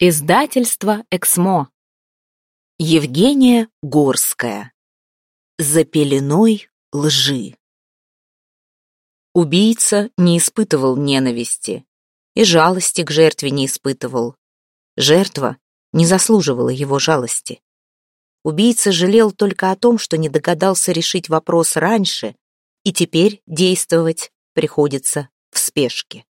Издательство «Эксмо». Евгения Горская. За пеленой лжи. Убийца не испытывал ненависти и жалости к жертве не испытывал. Жертва не заслуживала его жалости. Убийца жалел только о том, что не догадался решить вопрос раньше, и теперь действовать приходится в спешке.